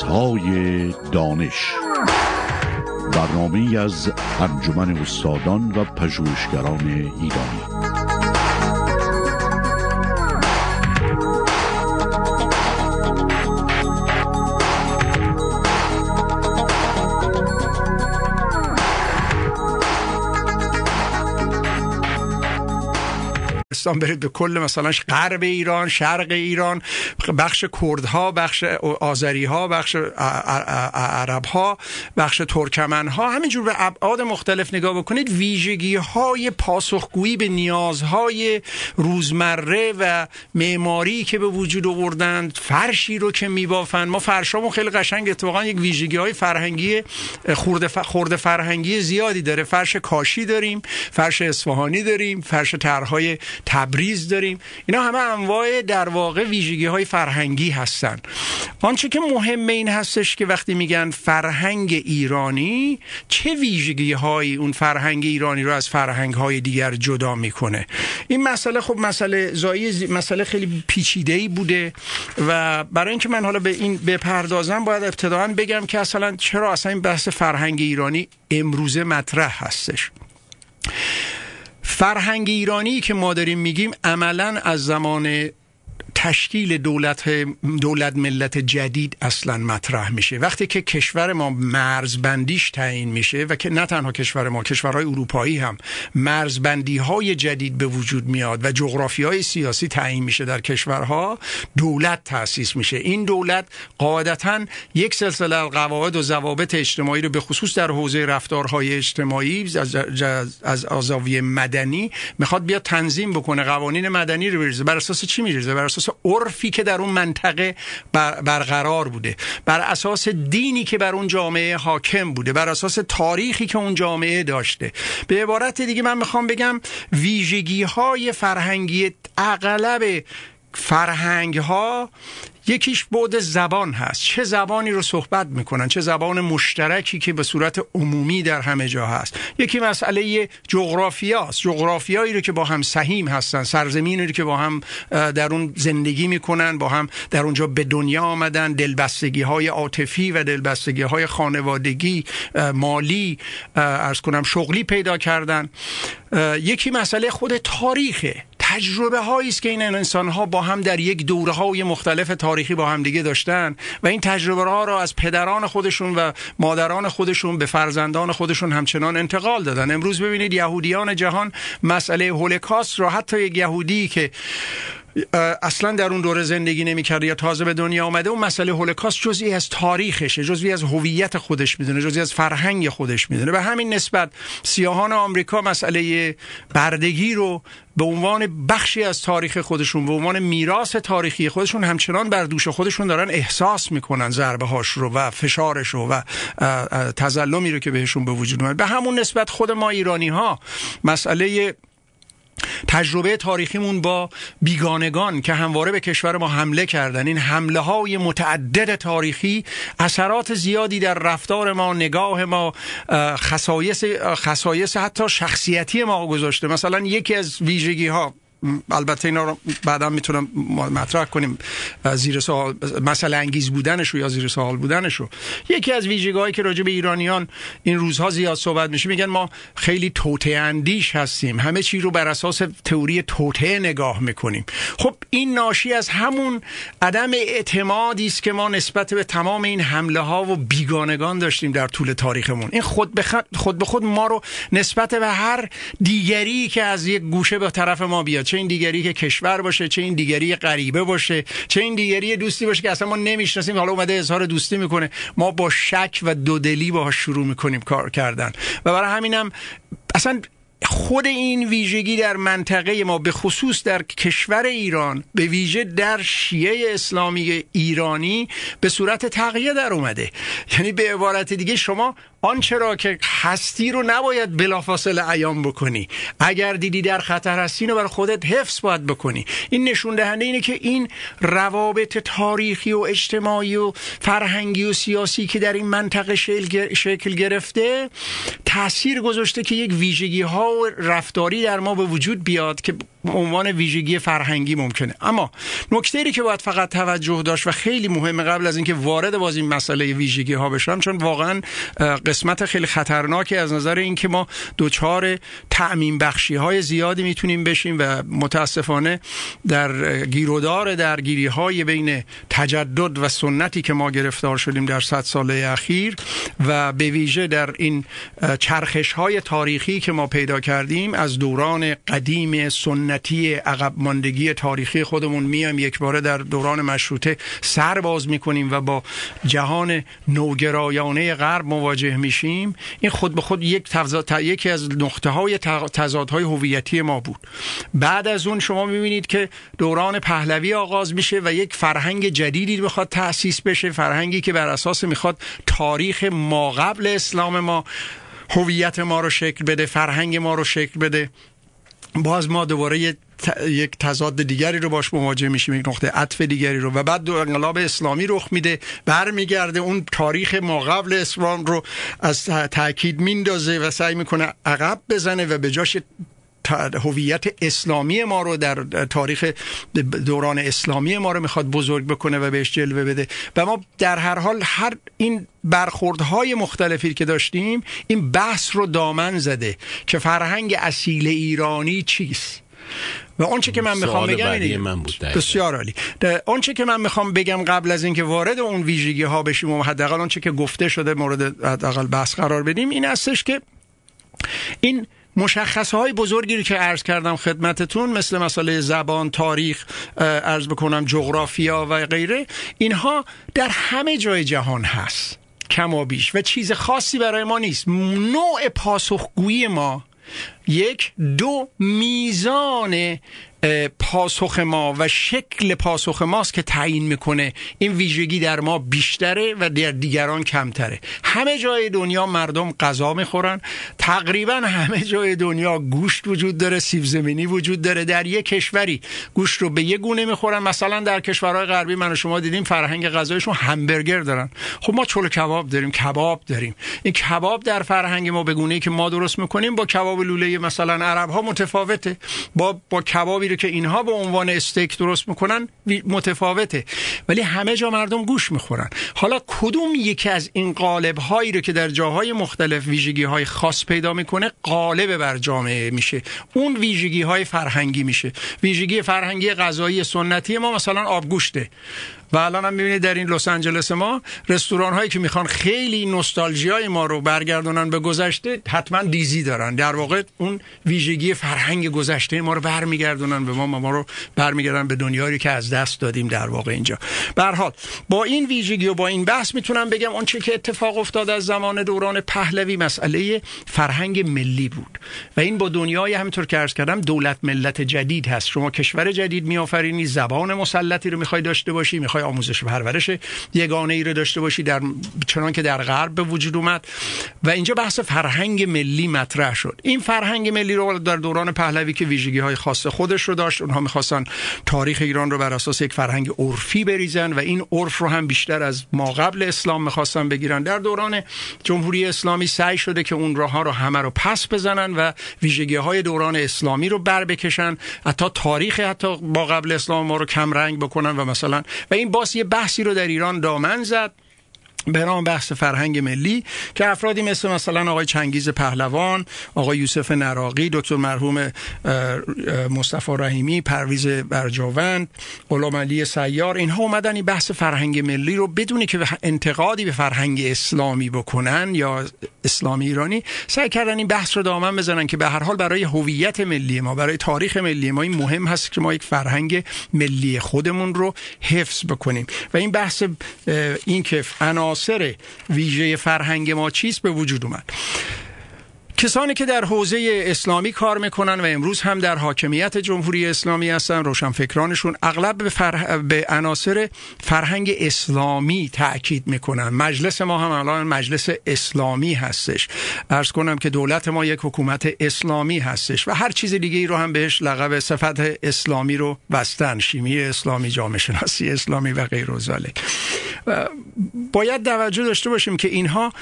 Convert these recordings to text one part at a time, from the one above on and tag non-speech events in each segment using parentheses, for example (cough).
مرزهای دانش. برنامه از انجمن استادان و پژوهشگران ایرانی. پاکستان برید به کل مثلا غرب ایران شرق ایران بخش کردها بخش آذری ها بخش عرب ها بخش ترکمن ها همینجور به ابعاد مختلف نگاه بکنید ویژگی های پاسخگویی به نیازهای روزمره و معماری که به وجود آوردند فرشی رو که میبافند ما فرشامون خیلی قشنگ اتفاقا یک ویژگی های فرهنگی خورده فرهنگی زیادی داره. فرش کاشی داریم فرش اصفهانی داریم فرش طرحهای تبریز داریم. اینا همه انواع در واقع ویژگی های فرهنگی هستن. آنچه که مهم این هستش که وقتی میگن فرهنگ ایرانی چه ویژگی های اون فرهنگ ایرانی رو از فرهنگ های دیگر جدا می‌کنه؟ این مسئله خب مسئله زایی مسئله خیلی پیچیده ای بوده و برای اینکه من حالا به این بپردازم باید ابتداعا بگم که اصلا چرا اصلا این بحث فرهنگ ایرانی امروزه مطرح هستش. فرهنگ ایرانی که ما داریم میگیم عملا از زمان تشکیل دولت دولت ملت جدید اصلا مطرح میشه. وقتی که کشور ما مرزبندیش تعیین میشه و که نه تنها کشور ما کشورهای اروپایی هم مرزبندی های جدید به وجود میاد و جغرافی های سیاسی تعیین میشه در کشورها دولت تاسیس میشه. این دولت قاعدتا یک سلسله قواعد و ضوابط اجتماعی رو به خصوص در حوزه رفتارهای اجتماعی از, از آزاویه مدنی می‌خواد بیاد تنظیم بکنه. قوانین مدنی رو بریزه. بر اساس چی میریزه؟ بر اساس عرفی که در اون منطقه برقرار بوده. بر اساس دینی که بر اون جامعه حاکم بوده. بر اساس تاریخی که اون جامعه داشته. به عبارت دیگه من می‌خوام بگم ویژگی های فرهنگی اغلب فرهنگ ها یکیش بعد زبان هست. چه زبانی رو صحبت می‌کنن؟ چه زبان مشترکی که به صورت عمومی در همه جا هست. یکی مسئله جغرافیاست جغرافیایی رو که با هم سهیم هستن سرزمینی رو که با هم در اون زندگی می‌کنن با هم در اونجا به دنیا آمدن دلبستگی های عاطفی و دلبستگی های خانوادگی مالی ارز کنم شغلی پیدا کردن. یکی مسئله خود تاریخه. تجربه هایی است که این انسان ها با هم در یک دوره های مختلف تاریخی با هم دیگه داشتن و این تجربه ها را از پدران خودشون و مادران خودشون به فرزندان خودشون همچنان انتقال دادن. امروز ببینید یهودیان جهان مسئله هولوکاست را حتی یک یهودی که اصلا در اون دوره زندگی نمی‌کرده یا تازه به دنیا آمده اون مسئله هولوکاست جزئی از تاریخشه جزئی از هویت خودش می‌دونه جزئی از فرهنگ خودش می‌دونه. به همین نسبت سیاهان آمریکا مسئله بردگی رو به عنوان بخشی از تاریخ خودشون به عنوان میراث تاریخی خودشون همچنان بر دوش خودشون دارن احساس می‌کنن ضربه هاش رو و فشارش رو و تظلمی رو که بهشون به وجود اومد. به همون نسبت خود ما ایرانی ها مسئله تجربه تاریخیمون با بیگانگان که همواره به کشور ما حمله کردن. این حمله های متعدد تاریخی اثرات زیادی در رفتار ما نگاه ما خصایص خصایص حتی شخصیتی ما گذاشته. مثلا یکی از ویژگی ها البته اینا رو بعدا می‌تونم مطرح کنیم. زیر سوال مسئله انگیز بودنش رو یا زیر سوال بودنش رو. یکی از ویژگی‌هایی که راجع به ایرانیان این روزها زیاد صحبت میشه میگن ما خیلی توته اندیش هستیم. همه چی رو بر اساس تئوری توته نگاه می‌کنیم. خب این ناشی از همون عدم اعتمادی است که ما نسبت به تمام این حمله ها و بیگانگان داشتیم در طول تاریخمون. این خود به خود, به خود ما رو نسبت به هر دیگری که از یک گوشه به طرف ما بیاد. چه این دیگری که کشور باشه چه این دیگری غریبه باشه چه این دیگری دوستی باشه که اصلا ما نمی‌شناسیم. حالا اومده اظهار دوستی می‌کنه. ما با شک و دودلی باهاش شروع می‌کنیم کار کردن. و برای همینم اصلا خود این ویژگی در منطقه ما به خصوص در کشور ایران به ویژه در شیعه اسلامی ایرانی به صورت تغییر در اومده. یعنی به عبارت دیگه شما آنچه را که هستی رو نباید بلافاصله عیان بکنی. اگر دیدی در خطر هستی رو بر خودت حفظ باید بکنی. این نشون دهنده اینه که این روابط تاریخی و اجتماعی و فرهنگی و سیاسی که در این منطقه شکل گرفته تاثیر گذاشته که یک ویژگی ها رفتاری در ما به وجود بیاد که عنوان ویژگی فرهنگی ممکنه. اما نکته که باید فقط توجه داشت و خیلی مهمه قبل از اینکه وارد باز این مسئله ویژگی ها بشم چون واقعا قسمت خیلی خطرناکی از نظر اینکه ما دوچار تعمین بخشی های زیادی می‌تونیم بشیم و متاسفانه در گیرودار درگیری های بین تجدد و سنتی که ما گرفتار شدیم در صد ساله اخیر و به ویژه در این چرخش های تاریخی که ما پیدا کردیم از دوران قدیم سنتی عقب ماندگی تاریخی خودمون میام یک باره در دوران مشروطه سر باز می‌کنیم و با جهان نوگرایانه غرب مواجه میشیم. این خود به خود یک یکی از نقطه های تضادهای هویتی ما بود. بعد از اون شما می‌بینید که دوران پهلوی آغاز میشه و یک فرهنگ جدیدی می‌خواد تأسیس بشه فرهنگی که بر اساس می‌خواد تاریخ ما قبل اسلام ما هویت ما رو شکل بده فرهنگ ما رو شکل بده. باز ما دوباره یک تضاد دیگری رو باش مواجه میشیم یک نقطه عطف دیگری رو. و بعد دو انقلاب اسلامی رخ میده برمیگرده اون تاریخ ما قبل اسلام رو از تاکید میندازه و سعی می‌کنه عقب بزنه و به جاش هویت اسلامی ما رو در تاریخ دوران اسلامی ما رو می‌خواد بزرگ بکنه و بهش جلوه بده. و ما در هر حال هر این برخوردهای مختلفی که داشتیم این بحث رو دامن زده که فرهنگ اصیل ایرانی چیست. و آنچه که من می‌خوام بگم من بود بسیار عالی. آنچه که من می‌خوام بگم قبل از اینکه وارد اون ویژگی ها بشیم و حداقل آنچه که گفته شده مورد حداقل بحث قرار بدیم این هستش که این مشخصه های بزرگی رو که عرض کردم خدمتتون مثل مسئله زبان تاریخ عرض بکنم جغرافیا و غیره اینها در همه جای جهان هست کم و بیش. و چیز خاصی برای ما نیست. نوع پاسخگویی ما یک دو میزان پاسخ ما و شکل پاسخ ماست که تعیین می‌کنه. این ویژگی در ما بیشتره و در دیگران کمتره. همه جای دنیا مردم غذا می‌خورن. تقریبا همه جای دنیا گوشت وجود داره سیب زمینی وجود داره. در یک کشوری گوشت رو به یه گونه می‌خورن. مثلا در کشورهای غربی من و شما دیدیم فرهنگ غذایشون همبرگر دارن. خب ما چلو کباب داریم کباب داریم. این کباب در فرهنگ ما به گونه ای که ما درست می‌کنیم با کباب لوله مثلا عرب ها متفاوته. با با کبابی رو که اینها به عنوان استیک درست می‌کنن متفاوته. ولی همه جا مردم گوش می‌خورن. حالا کدوم یکی از این قالب هایی رو که در جاهای مختلف ویژگی های خاص پیدا می‌کنه قالب بر جامعه میشه. اون ویژگی های فرهنگی میشه. ویژگی فرهنگی غذایی سنتی ما مثلا آبگوشته. و الان هم می‌بینید در این لس آنجلس ما رستوران هایی که می‌خوان خیلی نوستالژی های ما رو برگردونن به گذشته حتما دیزی دارن. در واقع اون ویژگی فرهنگ گذشته ما رو برمیگردونن به ما ما رو برمیگردن به دنیایی که از دست دادیم در واقع اینجا. به حال با این ویژگی و با این بحث می‌تونم بگم اون چه که اتفاق افتاد از زمان دوران پهلوی مسئله فرهنگ ملی بود. و این با دنیای همینطور که عرض کردم دولت ملت جدید هست. شما کشور جدید میآفرینی زبان مسلطی رو می‌خوای داشته باشی می‌خوای آموزش و پرورش یگانه ای رو داشته باشی در چنان که در غرب به وجود اومد. و اینجا بحث فرهنگ ملی مطرح شد. این فرهنگ ملی رو در دوران پهلوی که ویژگی های خاص خودش رو داشت اونها می‌خواستن تاریخ ایران رو بر اساس یک فرهنگ عرفی بریزن و این عرف رو هم بیشتر از ما قبل اسلام می‌خواستن بگیرن. در دوران جمهوری اسلامی سعی شده که اون راه ها رو همه رو پس بزنن و ویژگی های دوران اسلامی رو بر بکشن. حتی تاریخ حتی با قبل اسلام ما رو کم رنگ بکنن و مثلا و این باز یه بحثی رو در ایران دامن زد. به نام بحث فرهنگ ملی که افرادی مثل مثلا آقای چنگیز پهلوان آقای یوسف نراقی دکتر مرحوم مصطفی رحیمی پرویز برجاوند غلام علی سیار اینها اومدن این بحث فرهنگ ملی رو بدونی که انتقادی به فرهنگ اسلامی بکنن یا اسلامی ایرانی سعی کردن این بحث رو دامن بزنن که به هر حال برای هویت ملی ما برای تاریخ ملی ما این مهم هست که ما یک فرهنگ ملی خودمون رو حفظ بکنیم. و این بحث این که عناصر ویژه فرهنگ ما چیست؟ به وجود اومد. کسانی که در حوزه اسلامی کار می‌کنن و امروز هم در حاکمیت جمهوری اسلامی هستن روشنفکرانشون اغلب به, فرح... به عناصر فرهنگ اسلامی تاکید می‌کنن. مجلس ما هم الان مجلس اسلامی هستش. ارز کنم که دولت ما یک حکومت اسلامی هستش و هر چیز دیگه ای رو هم بهش لقب صفت اسلامی رو بستن. شیمی اسلامی جامعه شناسی اسلامی و غیر و باید توجه داشته باشیم که اینها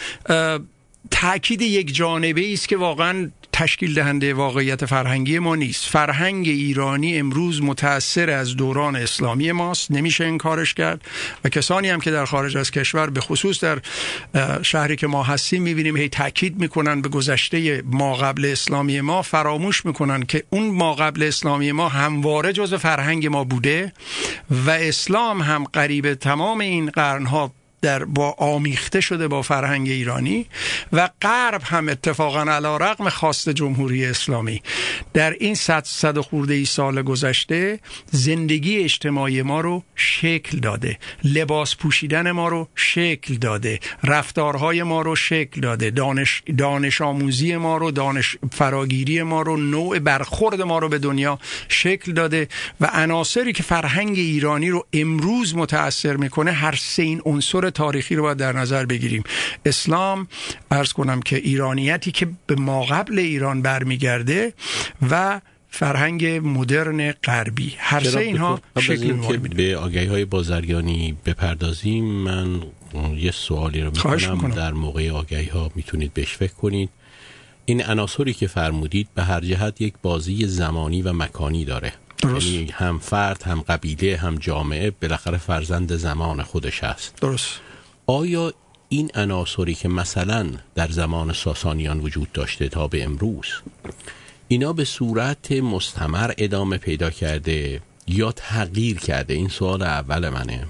تاکید یک جانبه است که واقعا تشکیل دهنده واقعیت فرهنگی ما نیست. فرهنگ ایرانی امروز متأثر از دوران اسلامی ماست. نمیشه انکارش کرد و کسانی هم که در خارج از کشور به خصوص در شهری که ما هستیم می‌بینیم هی تاکید می‌کنن به گذشته ما قبل اسلامی ما. فراموش می‌کنن که اون ما قبل اسلامی ما همواره جز فرهنگ ما بوده و اسلام هم قریب تمام این قرنها در با آمیخته شده با فرهنگ ایرانی و غرب هم اتفاقا علا رقم خواست جمهوری اسلامی. در این صد صد خورده ای سال گذشته زندگی اجتماعی ما رو شکل داده. لباس پوشیدن ما رو شکل داده. رفتارهای ما رو شکل داده. دانش, دانش آموزی ما رو دانش فراگیری ما رو نوع برخورد ما رو به دنیا شکل داده و عناصری که فرهنگ ایرانی رو امروز متاثر می‌کنه هر سه این عنصر تاریخی رو باید در نظر بگیریم. اسلام ارز کنم که ایرانیتی که به ما قبل ایران برمیگرده و فرهنگ مدرن غربی. هر سه اینها شکل که به آگهی های بازرگانی بپردازیم من یه سوالی رو می‌کنم. در موقع آگهی ها می‌تونید بهش فکر کنید. این عناصری که فرمودید به هر جهت یک بازی زمانی و مکانی داره. درست. یعنی هم فرد هم قبیله هم جامعه بالاخره فرزند زمان خودش هست درست. آیا این عناصری که مثلا در زمان ساسانیان وجود داشته تا به امروز اینا به صورت مستمر ادامه پیدا کرده یا تغییر کرده؟ این سوال اول منه.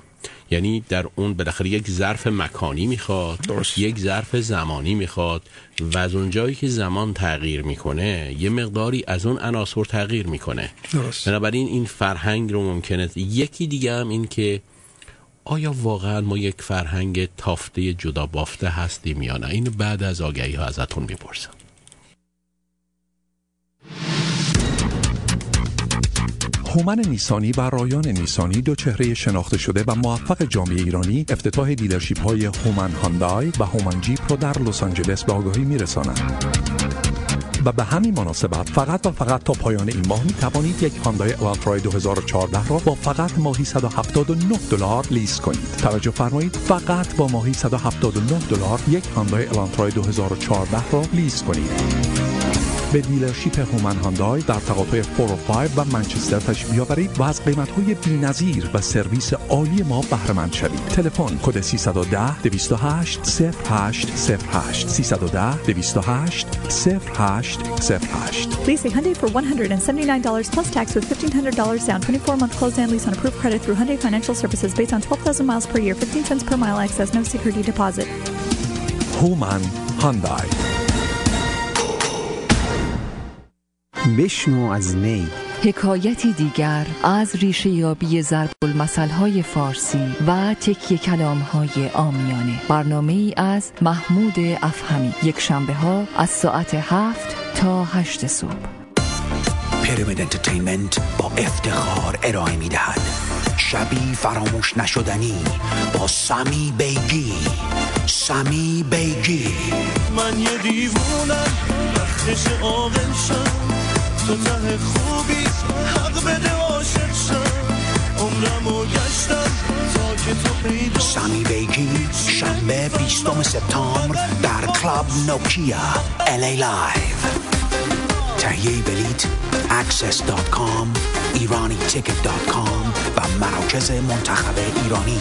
یعنی در اون بالاخره یک ظرف مکانی می‌خواد درست. یک ظرف زمانی می‌خواد و از اون جایی که زمان تغییر می‌کنه یه مقداری از اون عناصر تغییر می‌کنه درست. بنابراین این فرهنگ رو ممکنه یکی دیگه هم این که آیا واقعا ما یک فرهنگ تافته جدا بافته هستیم یا نه این بعد از آگهی ها ازتون می‌پرسم هومن نیسانی و رایان نیسانی دو چهره شناخته شده و موفق جامعه ایرانی افتتاح dealership های هومن Hyundai و هومن Jeep رو در لس آنجلس به آگاهی میرسانند. و به همین مناسبت فقط و فقط تا پایان این ماه می توانید یک Hyundai Elantra ی 2014 را با فقط ماهی 179 دلار lease کنید. توجه فرمایید فقط با ماهی 179 دلار یک Hyundai Elantra ی 2014 را lease کنید. به دیلرشیپ هومن هاندای در تقاطع 405 و منچستر تشریف بیاورید و از قیمت‌های بی‌نظیر و سرویس عالی ما بهره مند شوید. تلفن کد 310 208 0808 310 208 0808 Lease a Hyundai for $179 plus tax with $1,500 down. 24-month closed-end lease on approved credit through Hyundai Financial Services based on 12,000 miles per year. 15 cents per mile access. No security deposit. هومن هاندای بشنو از نی. حکایتی دیگر از ریشه یابی ضرب های فارسی و تکیه کلام های آمیانه. برنامه ای از محمود افهمی. یک شنبه ها از ساعت هفت تا هشت صبح. پیرامید انترتینمنت با افتخار ارائه می دهد شبی فراموش نشدنی با سمی بیگی. سمی بیگی. من یه دیوونم وقتشه عاقل شم. تو ته خوبی حق بده عاشق شم. عمرمو گشتم تا که تو پیدا سمی بیگی شنبه بیستم سپتامبر در Club Nokia L.A. Live تهیه بلیت axs.com ایرانی ticket.com و مراکز منتخب ایرانی.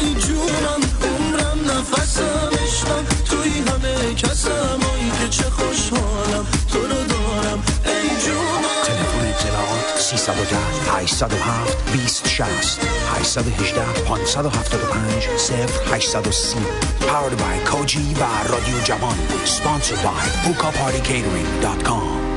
ای جونم عمرم نفسم عشقم توی همه کسم که چه خوشحالم. تلفن اطلاعات 310 807 2060 818 575 0830 Powered by Koji و رادیو جوان Sponsored by BukaPartyCatering.com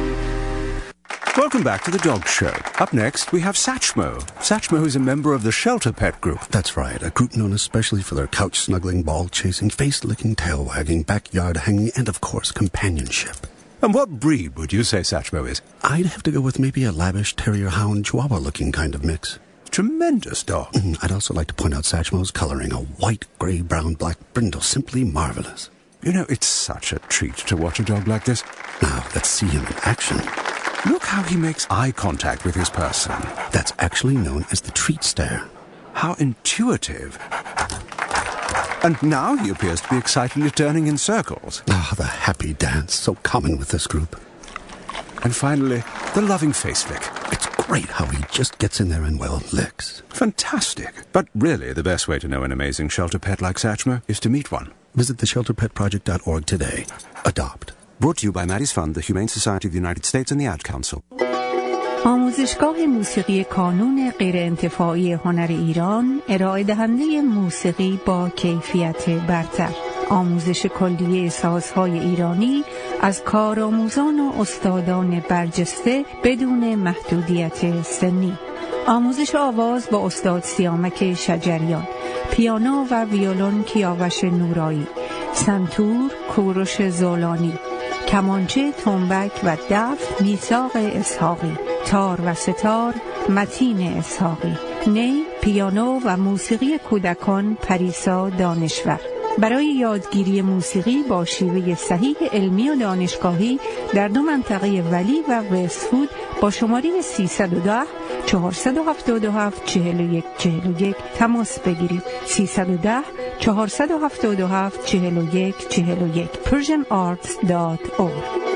Welcome back to the Dog Show. Up next, we have Satchmo. Satchmo is a member of the Shelter Pet Group. That's right, a group known especially for their couch snuggling, ball chasing, face licking, tail wagging, backyard hanging, and of course, companionship. And what breed would you say Satchmo is? I'd have to go with maybe a lavish terrier hound chihuahua looking kind of mix. Tremendous dog. Mm, I'd also like to point out Satchmo's coloring a white, gray, brown, black brindle. Simply marvelous. You know, it's such a treat to watch a dog like this. Now, let's see him in action. Look how he makes eye contact with his person. That's actually known as the treat stare. How intuitive. And now he appears to be excitedly turning in circles. Ah, the happy dance, so common with this group. And finally, the loving face lick. It's great how he just gets in there and, well, licks. Fantastic. But really, the best way to know an amazing shelter pet like Satchmo is to meet one. Visit theshelterpetproject.org today. Adopt. Brought to you by Maddie's Fund, the Humane Society of the United States, and the Ad Council. آموزشگاه موسیقی کانون غیرانتفاعی هنر ایران ارائه دهنده موسیقی با کیفیت برتر. آموزش کلیه سازهای ایرانی از کارآموزان و استادان برجسته بدون محدودیت سنی. آموزش آواز با استاد سیامک شجریان. پیانو و ویولون کیاوش نورایی. سنتور کوروش زولانی. کمانچه تنبک و دف میساق اسحاقی تار و ستار متین اسحاقی نی پیانو و موسیقی کودکان پریسا دانشور. برای یادگیری موسیقی با شیوه صحیح علمی و دانشگاهی در دو منطقه ولی و وستفود با شماره 310 477 41 41 تماس بگیرید. 310 477 41 41 persianarts.org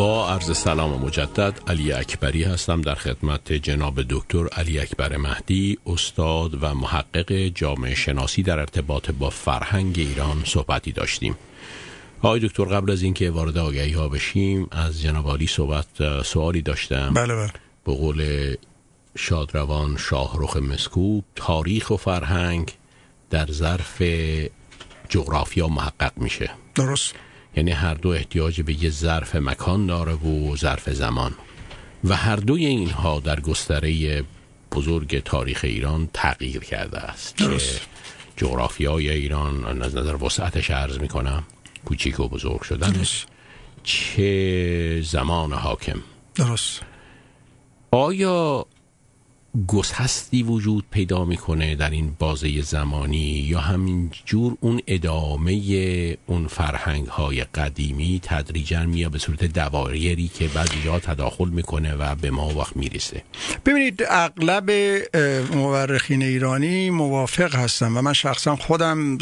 با عرض سلام مجدد علی اکبری هستم در خدمت جناب دکتر علی اکبر مهدی استاد و محقق جامعه شناسی در ارتباط با فرهنگ ایران صحبتی داشتیم. آقای دکتر قبل از اینکه وارد آگهی ها بشیم از جناب علی صحبت سوالی داشتم. بله بله. به قول شادروان شاهرخ مسکوب تاریخ و فرهنگ در ظرف جغرافیا محقق میشه. درست. یعنی هر دو احتیاج به یه ظرف مکان داره و ظرف زمان. و هر دوی اینها در گستره بزرگ تاریخ ایران تغییر کرده است. درست. جغرافیای ایران از نظر وسعتش عرض می‌کنم کوچیک و بزرگ شدنش چه زمان حاکم. درست. آیا گسستی وجود پیدا می‌کنه در این بازه زمانی یا همین جور اون ادامه اون فرهنگ های قدیمی تدریجا میاد به صورت دوایری که بعضی جا تداخل می‌کنه و به ما وقت می‌رسه. ببینید اغلب مورخین ایرانی موافق هستن و من شخصا خودم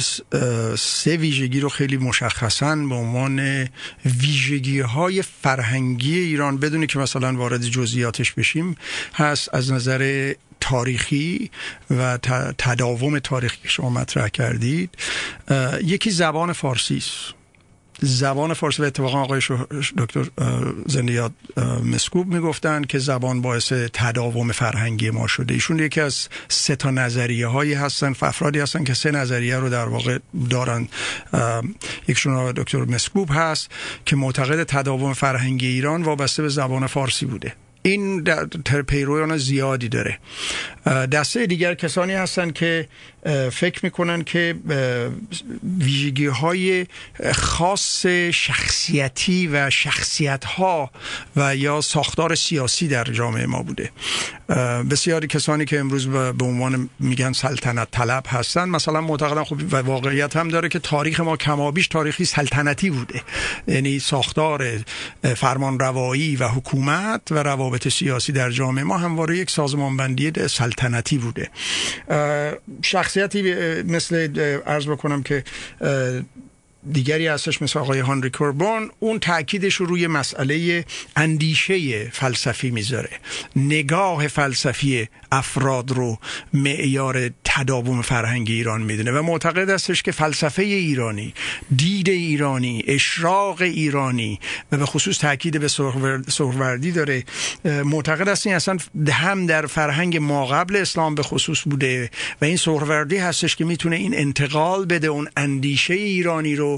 سه ویژگی رو خیلی مشخصا به عنوان ویژگی های فرهنگی ایران بدونی که مثلا وارد جزئیاتش بشیم هست از نظر تاریخی و تداوم تاریخی که شما مطرح کردید یکی زبان فارسی است. زبان فارسی و اتفاقا آقای دکتر زندیات مسکوب می‌گفتن که زبان باعث تداوم فرهنگی ما شده. ایشون یکی از سه تا نظریه هایی هستن افرادی هستن که سه نظریه رو در واقع دارن. یکشون دکتر مسکوب هست که معتقد تداوم فرهنگی ایران وابسته به زبان فارسی بوده. این پیرویان زیادی داره. دسته دیگر کسانی هستند که فکر می‌کنن که ویژگی های خاص شخصیتی و شخصیت ها و یا ساختار سیاسی در جامعه ما بوده. بسیاری کسانی که امروز به عنوان میگن سلطنت طلب هستن مثلا معتقدن خب واقعیت هم داره که تاریخ ما کمابیش تاریخی سلطنتی بوده. یعنی ساختار فرمان روایی و حکومت و روابط سیاسی در جامعه ما همواره یک سازمان بندی سلطنتی بوده. شخصیتی مثل ارز بکنم که دیگری هستش مثل آقای هانری کوربون اون تاکیدش رو روی مسئله اندیشه فلسفی می‌ذاره. نگاه فلسفی افراد رو معیار تداوم فرهنگ ایران می‌دونه و معتقد هستش که فلسفه ایرانی دید ایرانی اشراق ایرانی و به خصوص تاکید به سهروردی داره. معتقد است این اصلا هم در فرهنگ ما قبل اسلام به خصوص بوده و این سهروردی هستش که می‌تونه این انتقال بده اون اندیشه ایرانی رو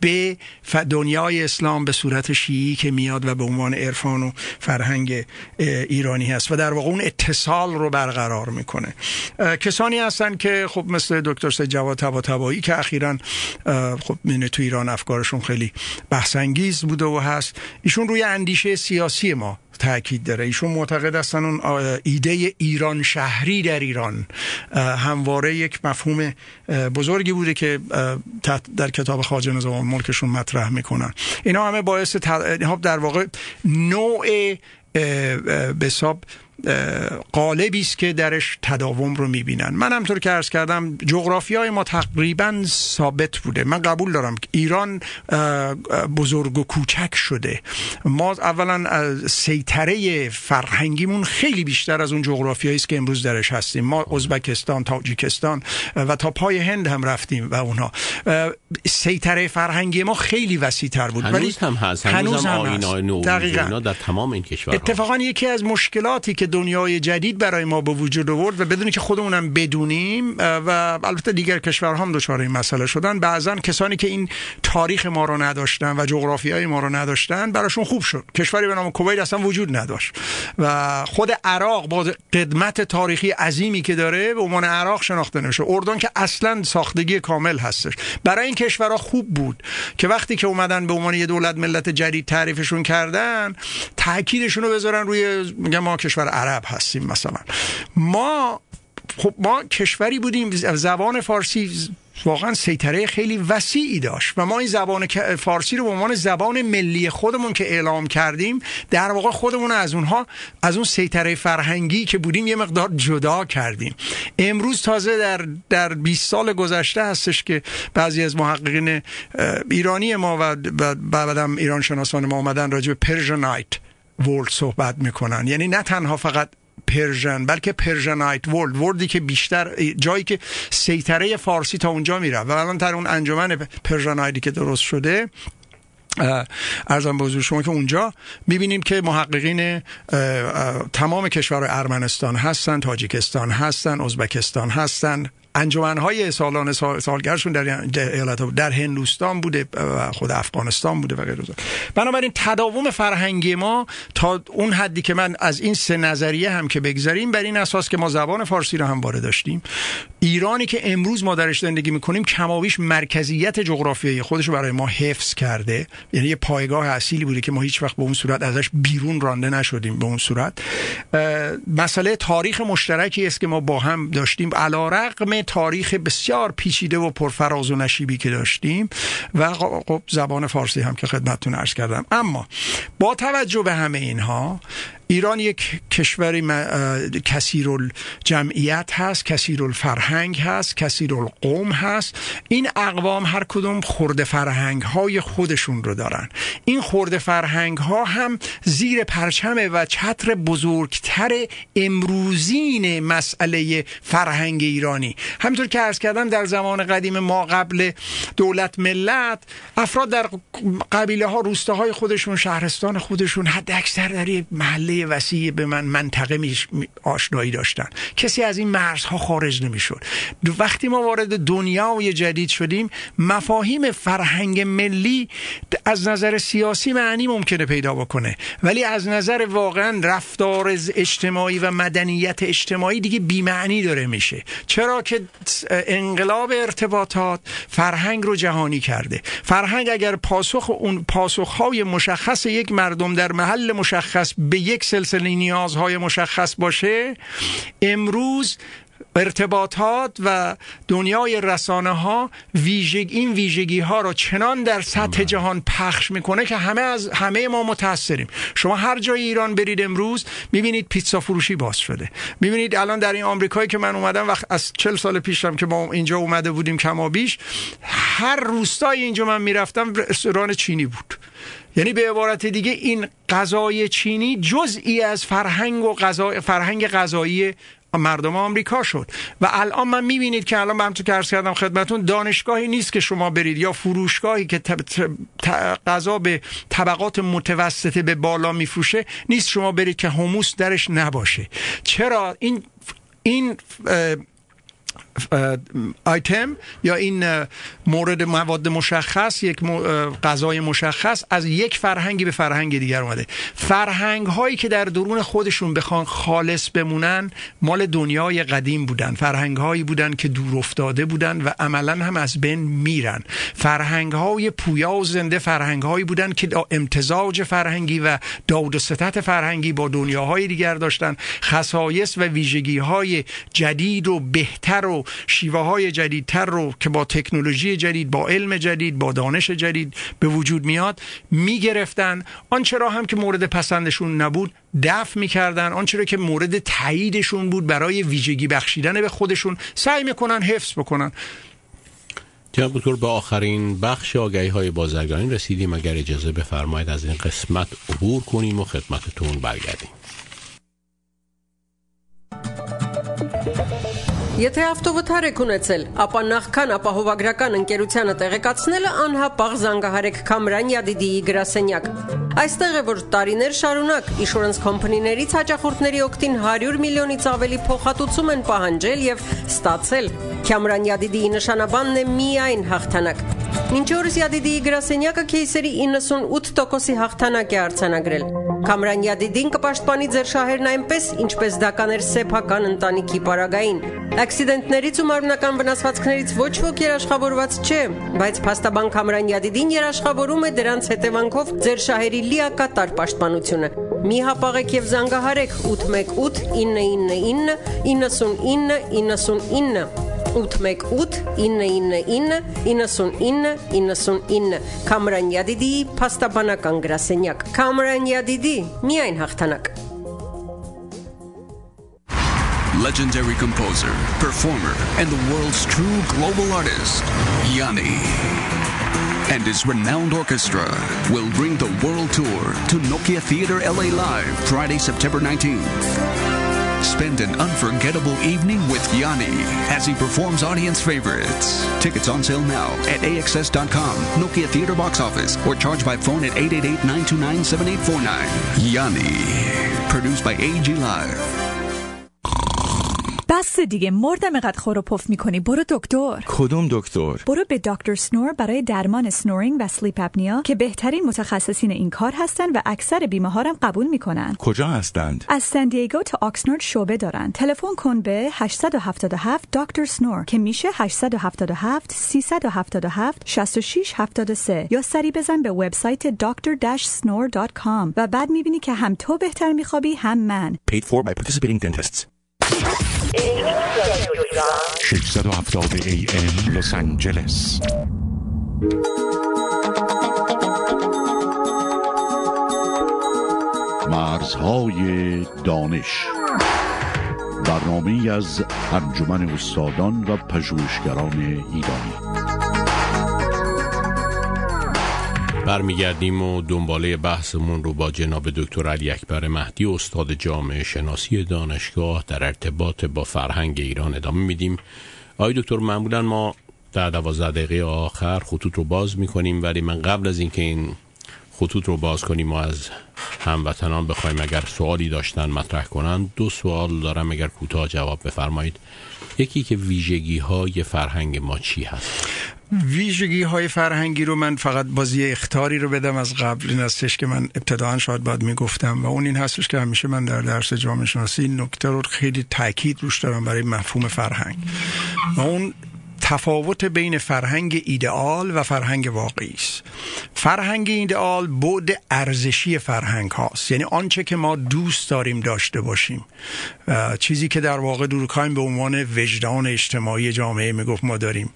به دنیای اسلام به صورت شیعی که میاد و به عنوان عرفان و فرهنگ ایرانی هست و در واقع اون اتصال رو برقرار می‌کنه. کسانی هستن که خب مثل دکتر سید جواد طباطبایی که اخیرا خب تو ایران افکارشون خیلی بحث انگیز بوده و هست. ایشون روی اندیشه سیاسی ما تاکید داره. ایشون معتقد هستن اون ایده ایران شهری در ایران. همواره یک مفهوم بزرگی بوده که در کتاب خارج نظام ملکشون مطرح می‌کنن. اینا همه باعث در واقع نوع به حساب قالبی است که درش تداوم رو می‌بینن. من همطور که عرض کردم جغرافی های ما تقریبا ثابت بوده. من قبول دارم که ایران بزرگ و کوچک شده. ما اولا سیطره فرهنگیمون خیلی بیشتر از اون جغرافی است که امروز درش هستیم. ما ازبکستان تاجیکستان و تا پای هند هم رفتیم و اونها سیطره فرهنگی ما خیلی وسیع تر بود. هنوز هم هست. هنوز, هم, هم هست. در تمام این کشورها اتفاقا یکی از مشکلاتی که دنیای جدید برای ما به وجود آورد و بدونی که خودمونم بدونیم و البته دیگر کشورها هم دچار این مسئله شدن. بعضا کسانی که این تاریخ ما رو نداشتن و جغرافی های ما رو نداشتن براشون خوب شد. کشوری به نام کویت اصلا وجود نداشت. و خود عراق با قدمت تاریخی عظیمی که داره به عنوان عراق شناخته نمیشه. اردن که اصلا ساختگی کامل هستش. برای این کشورها خوب بود که وقتی که اومدن به عنوان یه دولت ملت جدید تعریفشون کردن تاکیدشون رو بذارن روی میگم ما کشور عرب هستیم مثلا. ما خب ما کشوری بودیم زبان فارسی واقعا سیطره خیلی وسیعی داشت و ما این زبان فارسی رو به عنوان زبان ملی خودمون که اعلام کردیم در واقع خودمون از اونها از اون سیطره فرهنگی که بودیم یه مقدار جدا کردیم. امروز تازه در در 20 سال گذشته هستش که بعضی از محققین ایرانی ما و بعدم ایران شناسان ما آمدن راجع به Persianate world صحبت می‌کنن. یعنی نه تنها فقط Persian بلکه Persianate world, world ی که بیشتر جایی که سیطره فارسی تا اونجا میره و الان در اون انجمن Persianate ی که درست شده عرضم به حضور شما که اونجا می‌بینیم که محققین تمام کشور ارمنستان هستن تاجیکستان هستن ازبکستان هستن. انجمنهای سالانه سالگرشون در ایالت در هندوستان بوده و خود افغانستان بوده و غیره بنابراین تداوم فرهنگی ما تا اون حدی که من از این سه نظریه هم که بگذاریم بر این اساس که ما زبان فارسی رو هم وارد داشتیم. ایرانی که امروز ما درش زندگی می‌کنیم کماویش مرکزیت جغرافیایی خودش رو برای ما حفظ کرده. یعنی یه پایگاه اصیلی بوده که ما هیچ وقت به اون صورت ازش بیرون رانده نشدیم به اون صورت. مسئله تاریخ مشترکی است که ما با هم داشتیم. علیرغم تاریخ بسیار پیچیده و پرفراز و نشیبی که داشتیم و خب زبان فارسی هم که خدمتتون عرض کردم. اما با توجه به همه اینها ایران یک کشور کثیر جمعیت هست کثیر فرهنگ هست کثیر قوم هست. این اقوام هر کدوم خورده فرهنگ های خودشون رو دارن. این خورده فرهنگ ها هم زیر پرچم و چتر بزرگتر امروزین مسئله فرهنگ ایرانی. همینطور که عرض کردم در زمان قدیم ما قبل دولت ملت افراد در قبیله ها روستاهای خودشون شهرستان خودشون حد اکثر در محله وسیع به من منطقه آشنایی داشتن. کسی از این مرزها خارج نمی‌شد. وقتی ما وارد دنیای جدید شدیم مفاهیم فرهنگ ملی از نظر سیاسی معنی ممکنه پیدا بکنه. ولی از نظر واقعا رفتار اجتماعی و مدنیت اجتماعی دیگه بیمعنی داره میشه. چرا که انقلاب ارتباطات فرهنگ رو جهانی کرده. فرهنگ اگر پاسخ اون پاسخهای مشخص یک مردم در محل مشخص به یک سلسله نیازهای مشخص باشه امروز ارتباطات و دنیای رسانه ها ویژگ این ویژگی ها رو چنان در سطح جهان پخش می‌کنه که همه از همه ما متاثریم شما هر جای ایران برید امروز می‌بینید پیتزا فروشی باز شده. می‌بینید الان در این آمریکایی که من اومدم وقت از چل سال پیشم که ما اینجا اومده بودیم کما بیش هر روستای اینجا من می‌رفتم رستوران چینی بود. یعنی به عبارت دیگه این غذای چینی جزئی از فرهنگ و غذا فرهنگ غذایی مردم آمریکا شد. و الان من می‌بینید که الان من تو که عرض کردم خدمتون دانشگاهی نیست که شما برید یا فروشگاهی که غذا به طبقات متوسطه به بالا میفروشه نیست شما برید که هموس درش نباشه. چرا؟ این این آیتم یا این مورد مواد مشخص یک غذای مشخص از یک فرهنگی به فرهنگ دیگر اومده. فرهنگ هایی که در درون خودشون بخوان خالص بمونن مال دنیای قدیم بودن. فرهنگ هایی بودن که دور افتاده بودن و عملا هم از بین میرن. فرهنگ های پویا و زنده فرهنگ هایی بودن که امتزاج فرهنگی و داد و ستت فرهنگی با دنیاهای دیگر داشتن. خصایص و ویژگی های جدید و بهتر و شیوه های جدیدتر رو که با تکنولوژی جدید با علم جدید با دانش جدید به وجود میاد می‌گرفتن. آنچه را هم که مورد پسندشون نبود دفع می‌کردن. آنچه را که مورد تاییدشون بود برای ویژگی بخشیدن به خودشون سعی می‌کنن حفظ بکنن. جناب دکتر به آخرین بخش آگهی های بازرگانی رسیدیم. اگر اجازه بفرمایید از این قسمت عبور کنیم و خدمتتون برگردیم. Եթե ավտովթար եք ունեցել, ապա նախքան ապահովագրական ընկերությանը տեղեկացնելը անհապաղ զանգահարեք Քամրանյա Դիդիի գրասենյակ։ Այստեղ է որ տարիներ շարունակ insurance կոմպանիներից հաճախորդների օգտին 100 միլիոնից ավելի փոխհատուցում են պահանջել եւ ստացել։ Քամրանյա Դիդիի նշանաբանն է միայն հաղթանակ։ Մինչ օրս Յադիդիի գրասենյակը кейսերի 98%-ի հաղթանակ է արձանագրել։ Քամրանյա Դիդին կպաշտպանի ձեր շահերն այնպես, ինչպես դա կաներ սեփական ընտանիքի պարագային։ Ակսիդենտներից ու մարմնական վնասվածքներից ոչ ոք երաշխավորված չէ, բայց փաստաբան Yadidին երաշխավորում է դրանց հետևանքով ձեր շահերի լիակատար պաշտպանությունը։ Մի հապաղեք եւ զանգահարեք. 818 999 99 99 818-999-99-99 Կամրանյադիդի պաստաբանական գրասենյակ Կամրանյադիդի միայն հաղթանակ Legendary composer, performer, and the world's true global artist, Yanni. And his renowned orchestra will bring the world tour to Nokia Theater LA Live Friday, September 19th. Spend an unforgettable evening with Yanni as he performs audience favorites. Tickets on sale now at AXS.com, Nokia Theater box office, or charge by phone at 888-929-7849. Yanni, produced by AG Live. بس دیگه مردم اینقدر خور و پف می‌کنی. برو دکتر. کدوم دکتر؟ برو به دکتر Snore برای درمان snoring و sleep apnea که بهترین متخصصین این کار هستن و اکثر بیمه ها هم قبول می‌کنن. کجا هستند؟ از سان دیگو تا آکسنارد شعبه دارن. تلفن کن به 877 دکتر Snore که میشه 877 377 66 73 یا سری بزن به وبسایت dr-snore.com و بعد می‌بینی که هم تو بهتر میخوابی هم من. Paid for by participating dentists. 670 AM لس آنجلس مرزهای دانش. برنامه از انجمن استادان و پژوهشگران ایرانی. برمیگردیم و دنباله بحثمون رو با جناب دکتر علی اکبر مهدی استاد جامعه شناسی دانشگاه در ارتباط با فرهنگ ایران ادامه میدیم. آقای دکتر معمولا ما در دوازده دقیقه آخر خطوط رو باز می‌کنیم ولی من قبل از اینکه این خطوط رو باز کنیم و از هموطنان بخوایم اگر سوالی داشتن مطرح کنن دو سوال دارم اگر کوتاه جواب بفرمایید. یکی که ویژگی های فرهنگ ما چی هست؟ ویژگی های فرهنگی رو من فقط بازی اختاری رو بدم. از قبل این هستش که من ابتداعا شاید باید می‌گفتم و اون این هستش که همیشه من در درس جامعه شناسی نکته رو خیلی تاکید روش دارم برای مفهوم فرهنگ. و اون تفاوت بین فرهنگ ایدئال و فرهنگ واقعی است. فرهنگ ایدئال بود ارزشی فرهنگ هاست. یعنی آنچه که ما دوست داریم داشته باشیم. چیزی که در واقع دورکایم به عنوان وجدان اجتماعی جامعه می‌گفت ما داریم.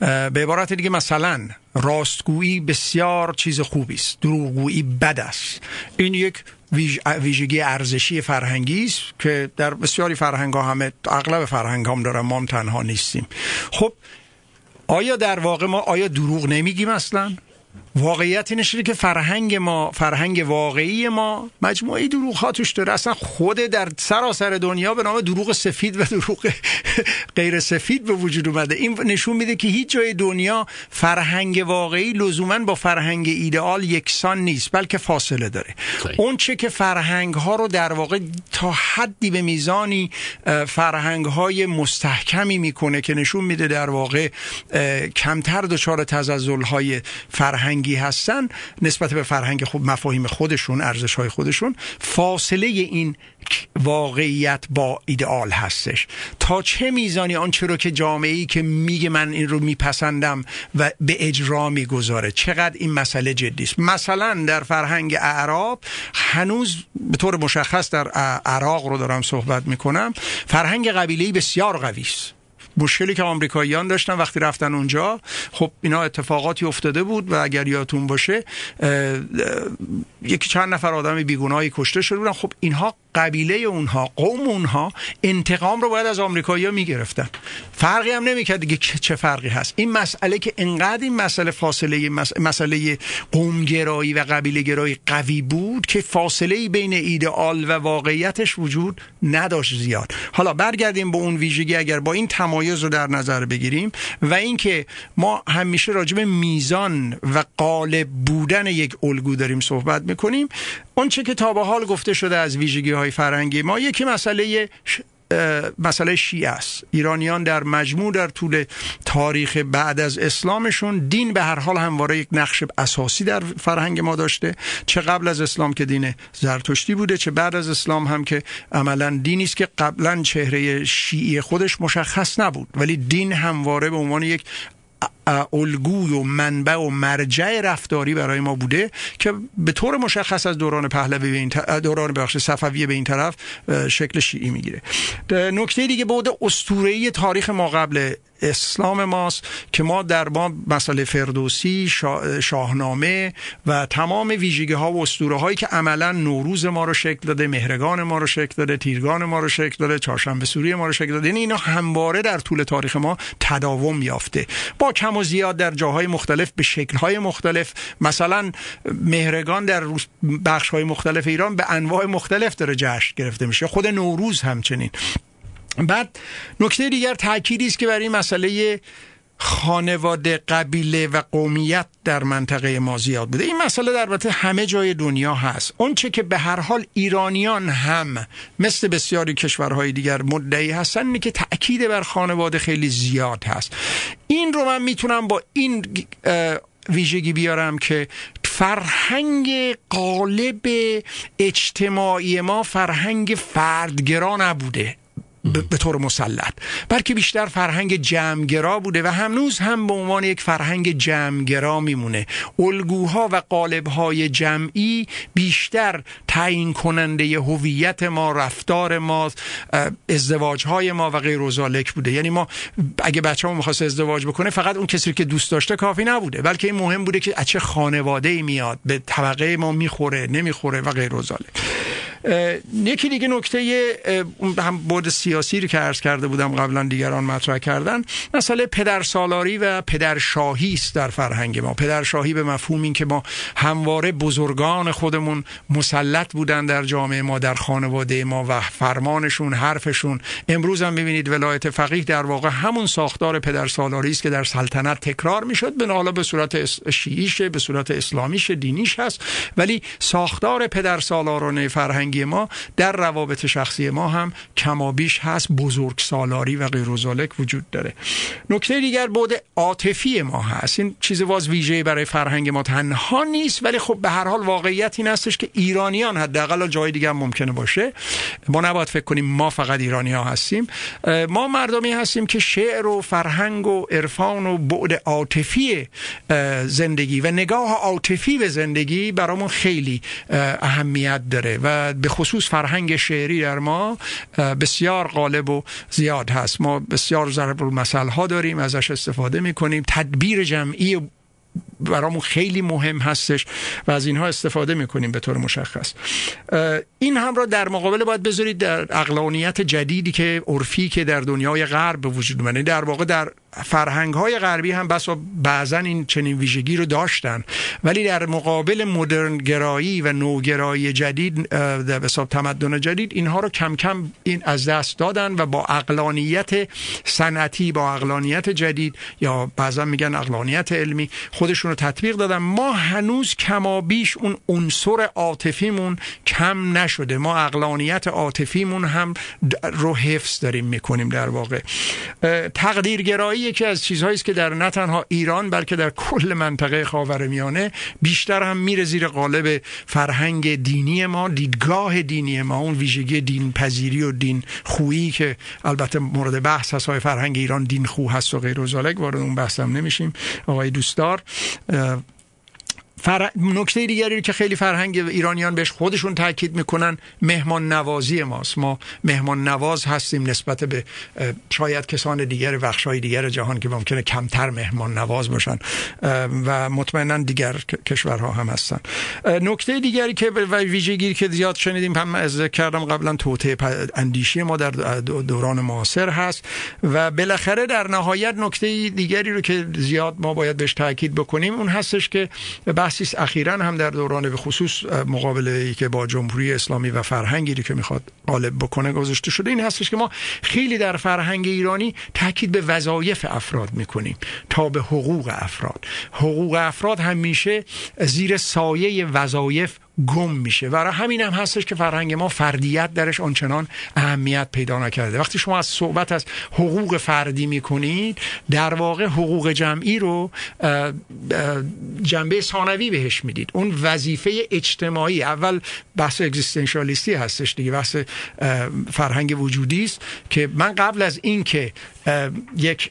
به عبارت دیگه مثلا راستگویی بسیار چیز خوبی است. دروغگویی بد است. این یک ویژگی ارزشی فرهنگی است که در بسیاری فرهنگ ها همه اغلب فرهنگ هم دارن ما هم تنها نیستیم. خب آیا در واقع ما آیا دروغ نمیگیم اصلا؟ واقعیت اینه که فرهنگ ما فرهنگ واقعی ما مجموعه دروغ ها توش داره. اصلا خود در سراسر دنیا به نام دروغ سفید و دروغ غیر سفید به وجود اومده. این نشون میده که هیچ جای دنیا فرهنگ واقعی لزوما با فرهنگ ایدئال یکسان نیست بلکه فاصله داره. اون چه که فرهنگ ها رو در واقع تا حدی به میزانی فرهنگ های مستحکمی می‌کنه که نشون میده در واقع کمتر دچار تزلزل های فرهنگی هستن نسبت به فرهنگ خود مفاهیم خودشون ارزش های خودشون فاصله این واقعیت با ایدئال هستش. تا چه میزانی آنچه رو که جامعه ای که میگه من این رو میپسندم و به اجرا می‌گذاره. چقدر این مسئله جدی است. مثلا در فرهنگ اعراب هنوز به طور مشخص در عراق رو دارم صحبت می‌کنم فرهنگ قبیله بسیار قوی است. مشکلی که آمریکاییان داشتن وقتی رفتن اونجا خب اینا اتفاقاتی افتاده بود و اگر یادتون باشه یکی چند نفر آدم بیگناهی کشته شده بودن. خب اینها قبیله اونها قوم اونها انتقام رو باید از آمریکایی‌ها می‌گرفتن. فرقی هم نمی‌کرد دیگه چه فرقی هست. این مسئله که انقدر این مسئله فاصله مسئله قومگرایی و قبیله گرایی قوی بود که فاصله بین ایدئال و واقعیتش وجود نداشت زیاد. حالا برگردیم به اون ویژگی اگر با این تمایز رو در نظر بگیریم و اینکه ما همیشه راجع به میزان و قالب بودن یک الگو داریم صحبت می‌کنیم. اون چه که تا به حال گفته شده از ویژگی های فرهنگی ما یکی مسئله مسئله شیعه است. ایرانیان در مجموع در طول تاریخ بعد از اسلامشون دین به هر حال همواره یک نقش اساسی در فرهنگ ما داشته. چه قبل از اسلام که دین زرتشتی بوده چه بعد از اسلام هم که عملا دینی است که قبلا چهره شیعی خودش مشخص نبود. ولی دین همواره به عنوان یک الگوی و منبع و مرجع رفتاری برای ما بوده که به طور مشخص از دوران پهلوی به این دوران بخش صفویه به این طرف شکل شیعی می‌گیره. نکته دیگه بود اسطوره‌ای تاریخ ما قبل اسلام ماست که ما در ما مسئله فردوسی شاهنامه و تمام ویژگی ها و اسطوره هایی که عملا نوروز ما رو شکل داده مهرگان ما رو شکل داده تیرگان ما رو شکل داده چهارشنبه سوری ما رو شکل داده یعنی اینا همواره در طول تاریخ ما تداوم یافته. با کم و زیاد در جاهای مختلف به شکل های مختلف مثلا مهرگان در بخش های مختلف ایران به انواع مختلف داره جشن گرفته میشه. خود نوروز همچنین. بعد نکته دیگر تأکیدی است که برای مسئله خانواده قبیله و قومیت در منطقه ما زیاد بوده. این مسئله در البته همه جای دنیا هست. اونچه که به هر حال ایرانیان هم مثل بسیاری کشورهای دیگر مدعی هستن اینه که تأکید بر خانواده خیلی زیاد هست. این رو من می‌تونم با این ویژگی بیارم که فرهنگ قالب اجتماعی ما فرهنگ فردگرا نبوده. به طور مسلط. بلکه بیشتر فرهنگ جمعگرا بوده و هنوز هم به عنوان یک فرهنگ جمعگرا میمونه. الگوها و قالبهای جمعی بیشتر تعیین کننده هویت ما رفتار ما ازدواجهای ما و غیر ذالک بوده. یعنی ما اگه بچه‌مون می‌خواست ازدواج بکنه فقط اون کسی که دوست داشته کافی نبوده. بلکه این مهم بوده که از چه خانواده ای میاد. به طبقه ما می‌خوره نمی‌خوره و غیر ذالک یکی دیگه نکته هم بود سیاسی رو که عرض کرده بودم قبلا دیگران مطرح کردن مسئله پدرسالاری و پدرشاهی است در فرهنگ ما. پدرشاهی به مفهوم این که ما همواره بزرگان خودمون مسلط بودن در جامعه ما در خانواده ما و فرمانشون حرفشون. امروز هم ببینید ولایت فقیه در واقع همون ساختار پدرسالاری است که در سلطنت تکرار می‌شد. به حالا به صورت شیعیشه به صورت اسلامیش دینیش هست. ولی ساختار پدرسالارانه فرهنگ فرهنگی ما در روابط شخصی ما هم کمابیش هست بزرگ سالاری و غیر وجود داره. نکته دیگر بود عاطفی ما هست. این چیز واز ویژه برای فرهنگ ما تنها نیست ولی خب به هر حال واقعیت این هستش که ایرانیان حداقل جای دیگه هم ممکنه باشه. ما نباید فکر کنیم ما فقط ایرانی ها هستیم. ما مردمی هستیم که شعر و فرهنگ و عرفان و بعد عاطفی زندگی و نگاه عاطفی به زندگی برامون خیلی اهمیت داره. و به خصوص فرهنگ شعری در ما بسیار غالب و زیاد هست. ما بسیار ضرب المثل ها داریم ازش استفاده می کنیم تدبیر جمعی برامون خیلی مهم هستش و از اینها استفاده می‌کنیم به طور مشخص. این هم را در مقابل باید بذارید در اقلانیت جدیدی که عرفی که در دنیای غرب به وجود اومده. در واقع در فرهنگ های غربی هم بس بعضا این چنین ویژگی رو داشتن. ولی در مقابل مدرن گرایی و نوگرایی جدید در حساب تمدن جدید اینها رو کم کم این از دست دادن و با اقلانیت صنعتی با اقلانیت جدید یا بعضا میگن اقلانیت علمی خودشون رو تطبیق دادن. ما هنوز کمابیش اون عنصر عاطفیمون کم نشده. ما اقلانیت عاطفیمون هم رو حفظ داریم می‌کنیم در واقع. تقدیرگرایی یکی از چیزهایی است که در نه تنها ایران بلکه در کل منطقه خاورمیانه بیشتر هم میره زیر قالب فرهنگ دینی ما دیدگاه دینی ما اون ویژگی دین پذیری و دین خویی که البته مورد بحث هست. های فرهنگ ایران دین خو هست و غیر و وارد اون بحث نمیشیم. آقای دوستدار فر... نکته دیگری که خیلی فرهنگ ایرانیان بهش خودشون تاکید می‌کنن مهمان نوازی ماست. ما مهمان نواز هستیم نسبت به شاید کسان دیگر بخشای دیگر جهان که ممکنه کمتر مهمان نواز باشن و مطمئنا دیگر کشورها هم هستن. نکته دیگری که و ویژگی که زیاد شنیدیم هم از کردم قبلا توته اندیشی ما در دوران معاصر هست و بالاخره در نهایت نکته دیگری رو که زیاد ما باید بهش تاکید بکنیم اون هستش که بحثی اخیرا هم در دوران به خصوص مقابله که با جمهوری اسلامی و فرهنگی که می‌خواد غالب بکنه گذاشته شده این هستش که ما خیلی در فرهنگ ایرانی تاکید به وظایف افراد می‌کنیم تا به حقوق افراد. حقوق افراد همیشه زیر سایه وظایف گم میشه. برای همین هم هستش که فرهنگ ما فردیت درش آنچنان اهمیت پیدا نکرده. وقتی شما از صحبت از حقوق فردی می‌کنید در واقع حقوق جمعی رو جنبه ثانوی بهش می‌دید. اون وظیفه اجتماعی. اول بحث اگزیستانسیالیستی هستش دیگه بحث فرهنگ وجودی است که من قبل از این که یک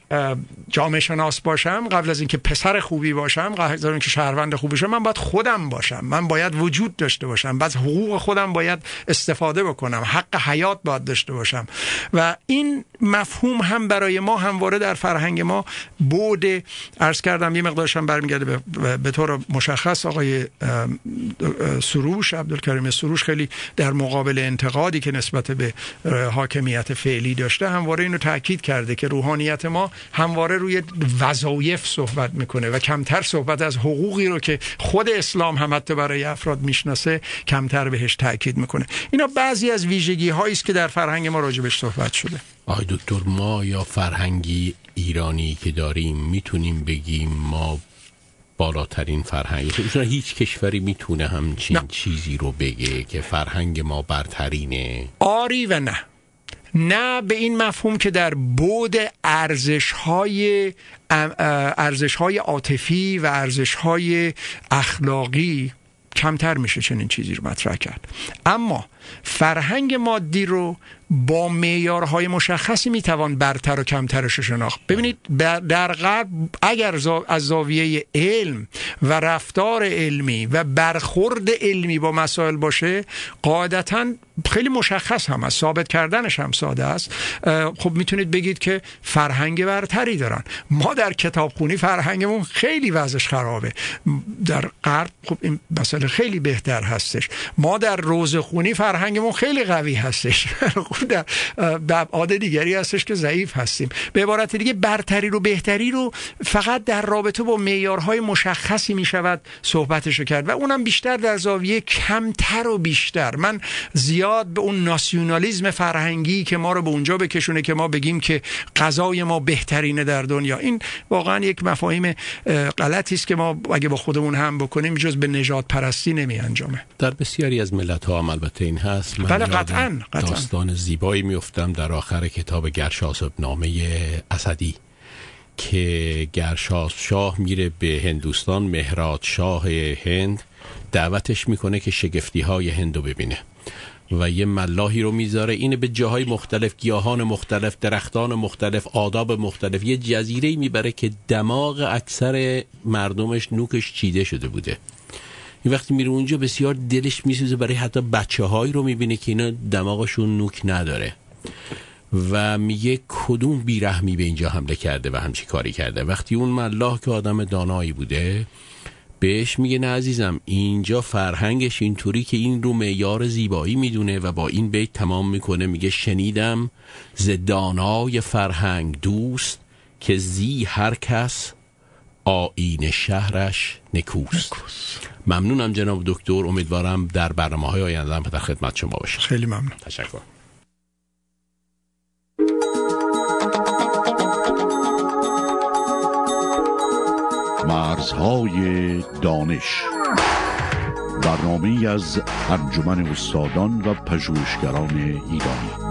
جامعه شناس باشم قبل از اینکه پسر خوبی باشم قبل از اینکه شهروند خوبی باشم من باید خودم باشم. من باید وجود داشته باشم. بعد حقوق خودم باید استفاده بکنم. حق حیات باید داشته باشم. و این مفهوم هم برای ما همواره در فرهنگ ما بود. عرض کردم یه مقدارش هم برمیگرده به طور مشخص آقای سروش عبدالکریم سروش خیلی در مقابل انتقادی که نسبت به حاکمیت فعلی داشته همواره اینو تاکید کرده که روحانیت ما همواره روی وظایف صحبت می‌کنه و کمتر صحبت از حقوقی رو که خود اسلام هم حتی برای افراد می‌شناسه کمتر بهش تاکید می‌کنه. اینا بعضی از ویژگی هایی است که در فرهنگ ما راجبش صحبت شده. آقای دکتر ما یا فرهنگی ایرانی که داریم می‌تونیم بگیم ما بالاترین فرهنگ. هیچ کشوری می‌تونه همچین نه. چیزی رو بگه که فرهنگ ما برترینه. آری و نه. نه به این مفهوم که در بود ارزش های ارزش های عاطفی و ارزش های اخلاقی کمتر میشه چنین چیزی رو مطرح کرد. اما فرهنگ مادی رو با معیارهای مشخصی می‌توان برتر و کمترش شناخت. ببینید در غرب اگر از زاویه علم و رفتار علمی و برخورد علمی با مسائل باشه قاعدتا خیلی مشخص هم است ثابت کردنش هم ساده است. خب می‌تونید بگید که فرهنگ برتری دارن. ما در کتابخونی فرهنگمون خیلی وضعش خرابه. در غرب خب این مسئله خیلی بهتر هستش. ما در روزخونی فرهنگمون خیلی قوی هستش. (laughs) (laughs) در ابعاد دیگری هستش که ضعیف هستیم. به عبارت دیگه برتری رو بهتری رو فقط در رابطه با معیارهای مشخصی می شود صحبتشو کرد و اونم بیشتر در زاویه کمتر و بیشتر. من زیاد به اون ناسیونالیزم فرهنگی که ما رو به اونجا بکشونه که ما بگیم که غذای ما بهترینه در دنیا. این واقعا یک مفاهیم غلطی است که ما اگه با خودمون هم بکنیم جز به نجات پرستی نمی انجامه در بسیاری از ملت ها البته این هست. بله قطعا, قطعا. داستان زیبایی میفتم در آخر کتاب گرشاس نامه اسدی که گرشاس شاه میره به هندوستان مهراد شاه هند دعوتش می‌کنه که شگفتی های هندو ببینه و یه ملاحی رو می‌ذاره. اینه به جاهای مختلف گیاهان مختلف درختان مختلف آداب مختلف یه جزیره می‌بره که دماغ اکثر مردمش نوکش چیده شده بوده. این وقتی میره اونجا بسیار دلش میسوزه برای حتی بچه هایی رو می‌بینه که اینا دماغشون نوک نداره. و میگه کدوم بیرحمی به اینجا حمله کرده و همچی کاری کرده. وقتی اون ملاح که آدم دانایی بوده بهش میگه نه عزیزم اینجا فرهنگش اینطوری که این رو معیار زیبایی می‌دونه و با این بیت تمام می‌کنه. میگه شنیدم ز دانای فرهنگ دوست که زی هر کس آین شهرش نکوست. ممنونم جناب دکتر امیدوارم در برنامه های آینده هم در خدمت شما باشم. خیلی ممنون. تشکر. مرزهای دانش. برنامه از انجمن استادان و پژوهشگران ایرانی.